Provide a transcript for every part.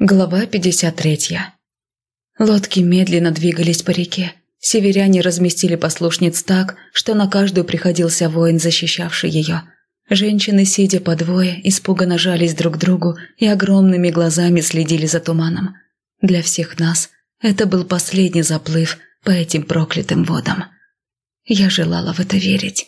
Глава 53. Лодки медленно двигались по реке. Северяне разместили послушниц так, что на каждую приходился воин, защищавший ее. Женщины, сидя по двое, испуганно жались друг к другу и огромными глазами следили за туманом. Для всех нас это был последний заплыв по этим проклятым водам. Я желала в это верить.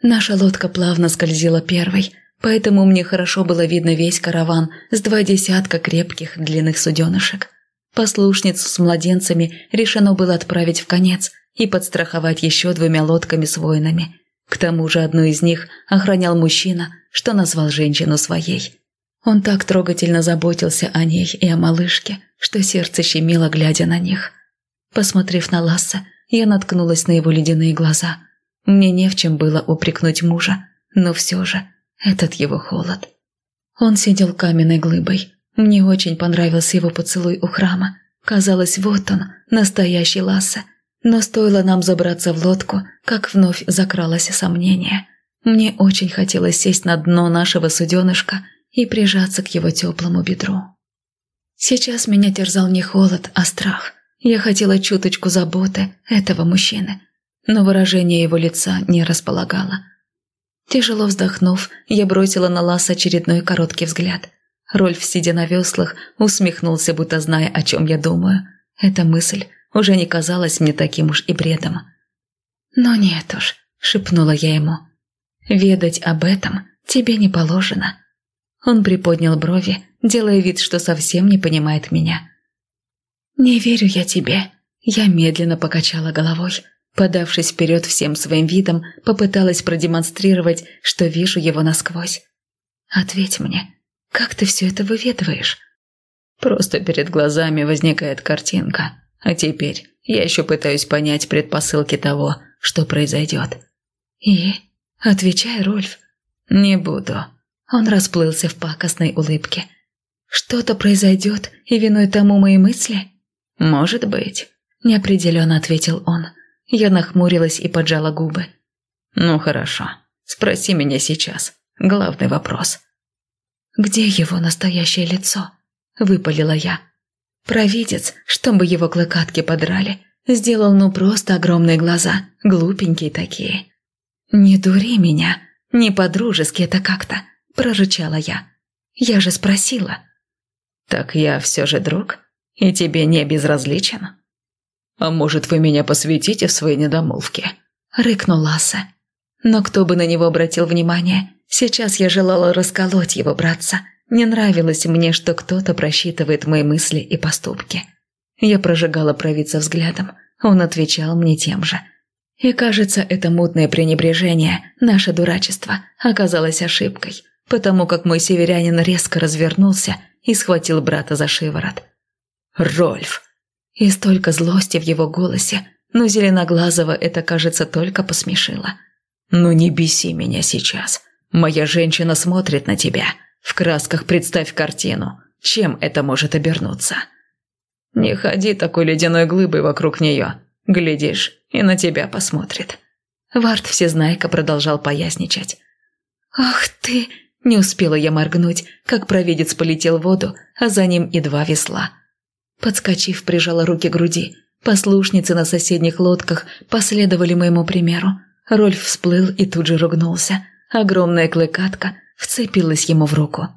Наша лодка плавно скользила первой – поэтому мне хорошо было видно весь караван с два десятка крепких длинных суденышек. Послушниц с младенцами решено было отправить в конец и подстраховать еще двумя лодками с воинами. К тому же одну из них охранял мужчина, что назвал женщину своей. Он так трогательно заботился о ней и о малышке, что сердце щемило, глядя на них. Посмотрев на Ласса, я наткнулась на его ледяные глаза. Мне не в чем было упрекнуть мужа, но все же этот его холод. Он сидел каменной глыбой. Мне очень понравился его поцелуй у храма. Казалось, вот он, настоящий Ласса. Но стоило нам забраться в лодку, как вновь закралось сомнение. Мне очень хотелось сесть на дно нашего суденышка и прижаться к его теплому бедру. Сейчас меня терзал не холод, а страх. Я хотела чуточку заботы этого мужчины, но выражение его лица не располагало. Тяжело вздохнув, я бросила на Лас очередной короткий взгляд. Рольф, сидя на веслах, усмехнулся, будто зная, о чем я думаю. Эта мысль уже не казалась мне таким уж и бредом. «Но нет уж», — шепнула я ему. «Ведать об этом тебе не положено». Он приподнял брови, делая вид, что совсем не понимает меня. «Не верю я тебе», — я медленно покачала головой. Подавшись вперед всем своим видом, попыталась продемонстрировать, что вижу его насквозь. «Ответь мне, как ты все это выведываешь?» Просто перед глазами возникает картинка. А теперь я еще пытаюсь понять предпосылки того, что произойдет. И? Отвечай, Рольф. Не буду. Он расплылся в пакостной улыбке. Что-то произойдет, и виной тому мои мысли? Может быть. Неопределенно ответил он. Я нахмурилась и поджала губы. «Ну хорошо, спроси меня сейчас. Главный вопрос». «Где его настоящее лицо?» – выпалила я. Провидец, чтобы его клыкатки подрали, сделал ну просто огромные глаза, глупенькие такие. «Не дури меня, не по-дружески это как-то», – прорычала я. «Я же спросила». «Так я все же друг, и тебе не безразличен?» «А может, вы меня посвятите в свои недомолвки?» – рыкнул Лассе. Но кто бы на него обратил внимание, сейчас я желала расколоть его братца. Не нравилось мне, что кто-то просчитывает мои мысли и поступки. Я прожигала провидца взглядом, он отвечал мне тем же. И кажется, это мутное пренебрежение, наше дурачество, оказалось ошибкой, потому как мой северянин резко развернулся и схватил брата за шиворот. «Рольф, и столько злости в его голосе, но Зеленоглазого это, кажется, только посмешило. «Ну не беси меня сейчас. Моя женщина смотрит на тебя. В красках представь картину. Чем это может обернуться?» «Не ходи такой ледяной глыбой вокруг нее. Глядишь, и на тебя посмотрит». Вард Всезнайка продолжал поясничать. «Ах ты!» Не успела я моргнуть, как провидец полетел в воду, а за ним и два весла – Подскочив, прижала руки к груди. Послушницы на соседних лодках последовали моему примеру. Рольф всплыл и тут же ругнулся. Огромная клыкатка вцепилась ему в руку.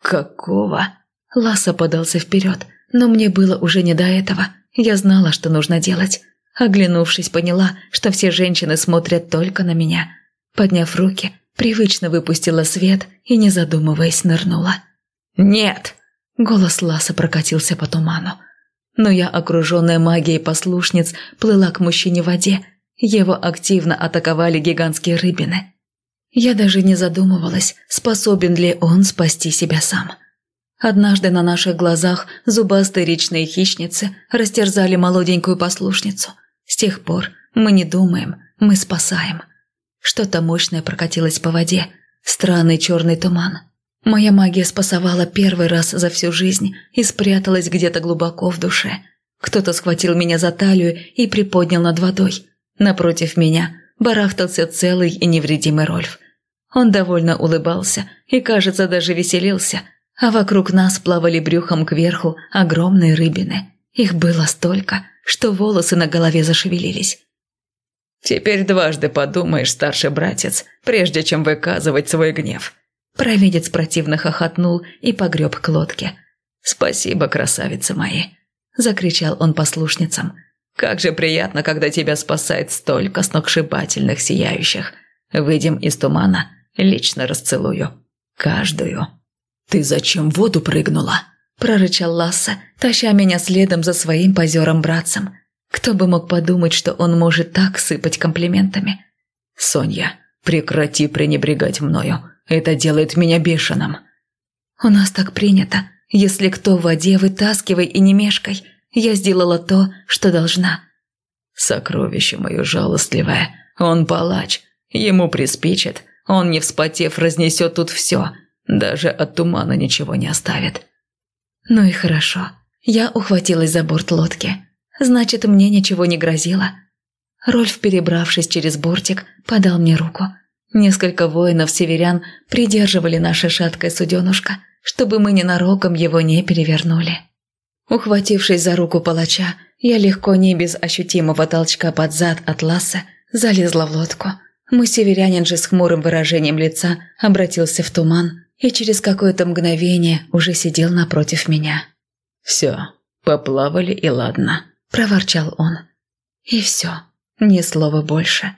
«Какого?» Ласса подался вперед, но мне было уже не до этого. Я знала, что нужно делать. Оглянувшись, поняла, что все женщины смотрят только на меня. Подняв руки, привычно выпустила свет и, не задумываясь, нырнула. «Нет!» Голос Ласа прокатился по туману. Но я, окруженная магией послушниц, плыла к мужчине в воде. Его активно атаковали гигантские рыбины. Я даже не задумывалась, способен ли он спасти себя сам. Однажды на наших глазах зубастые речные хищницы растерзали молоденькую послушницу. С тех пор мы не думаем, мы спасаем. Что-то мощное прокатилось по воде, странный черный туман – Моя магия спасовала первый раз за всю жизнь и спряталась где-то глубоко в душе. Кто-то схватил меня за талию и приподнял над водой. Напротив меня барахтался целый и невредимый Рольф. Он довольно улыбался и, кажется, даже веселился, а вокруг нас плавали брюхом кверху огромные рыбины. Их было столько, что волосы на голове зашевелились. «Теперь дважды подумаешь, старший братец, прежде чем выказывать свой гнев». Провидец противно хохотнул и погреб к лодке. «Спасибо, красавицы мои!» – закричал он послушницам. «Как же приятно, когда тебя спасает столько сногсшибательных сияющих! Выйдем из тумана, лично расцелую. Каждую!» «Ты зачем в воду прыгнула?» – прорычал Ласса, таща меня следом за своим позером-братцем. Кто бы мог подумать, что он может так сыпать комплиментами? «Соня, прекрати пренебрегать мною. Это делает меня бешеным». «У нас так принято. Если кто в воде, вытаскивай и не мешкай. Я сделала то, что должна». «Сокровище мое жалостливое. Он палач. Ему приспичит. Он, не вспотев, разнесет тут все. Даже от тумана ничего не оставит». «Ну и хорошо. Я ухватилась за борт лодки. Значит, мне ничего не грозило». Рольф, перебравшись через бортик, подал мне руку. Несколько воинов-северян придерживали наше шаткое суденушко, чтобы мы ненароком его не перевернули. Ухватившись за руку палача, я легко, не без ощутимого толчка под зад от ласса, залезла в лодку. Мой северянин же с хмурым выражением лица обратился в туман и через какое-то мгновение уже сидел напротив меня. «Все, поплавали и ладно», – проворчал он. И все, ни слова больше.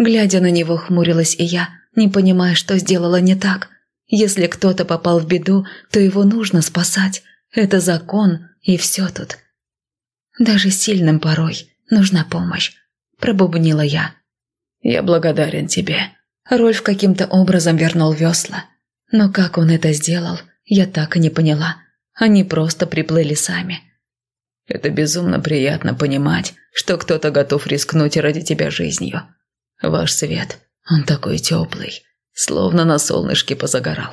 Глядя на него, хмурилась и я, не понимая, что сделала не так. Если кто-то попал в беду, то его нужно спасать. Это закон, и все тут. Даже сильным порой нужна помощь, пробубнила я. Я благодарен тебе. Рольф каким-то образом вернул весла. Но как он это сделал, я так и не поняла. Они просто приплыли сами. Это безумно приятно понимать, что кто-то готов рискнуть ради тебя жизнью. Ваш свет, он такой теплый, словно на солнышке позагорал.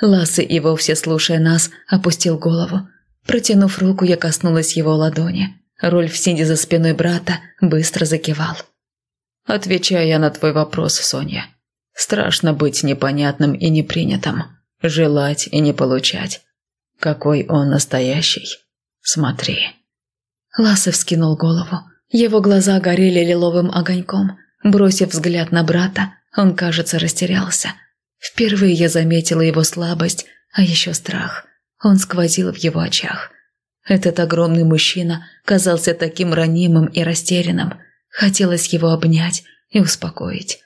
Лассы и вовсе слушая нас, опустил голову. Протянув руку, я коснулась его ладони. Рольф, сидя за спиной брата, быстро закивал. «Отвечая на твой вопрос, Соня, страшно быть непонятным и непринятым, желать и не получать. Какой он настоящий? Смотри». Лассе вскинул голову. Его глаза горели лиловым огоньком. Бросив взгляд на брата, он, кажется, растерялся. Впервые я заметила его слабость, а еще страх. Он сквозил в его очах. Этот огромный мужчина казался таким ранимым и растерянным. Хотелось его обнять и успокоить.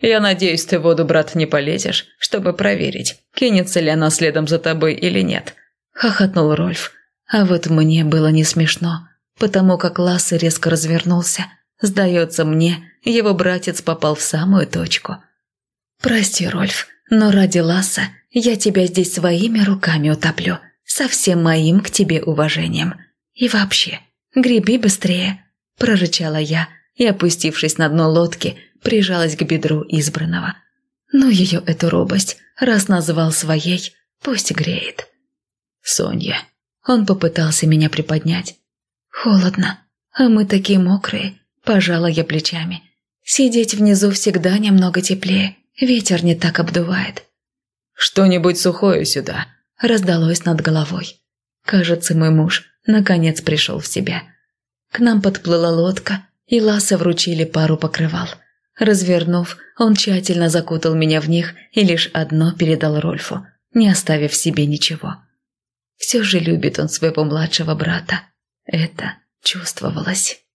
«Я надеюсь, ты в воду, брат, не полезешь, чтобы проверить, кинется ли она следом за тобой или нет», – хохотнул Рольф. А вот мне было не смешно, потому как Лассе резко развернулся. Сдается мне, его братец попал в самую точку. «Прости, Рольф, но ради Ласса я тебя здесь своими руками утоплю, со всем моим к тебе уважением. И вообще, греби быстрее», – прорычала я и, опустившись на дно лодки, прижалась к бедру избранного. «Ну ее эту робость, раз назвал своей, пусть греет». «Соня». Он попытался меня приподнять. «Холодно, а мы такие мокрые», – пожала я плечами. Сидеть внизу всегда немного теплее, ветер не так обдувает. «Что-нибудь сухое сюда», – раздалось над головой. Кажется, мой муж наконец пришел в себя. К нам подплыла лодка, и Ласса вручили пару покрывал. Развернув, он тщательно закутал меня в них и лишь одно передал Рольфу, не оставив себе ничего. Все же любит он своего младшего брата. Это чувствовалось.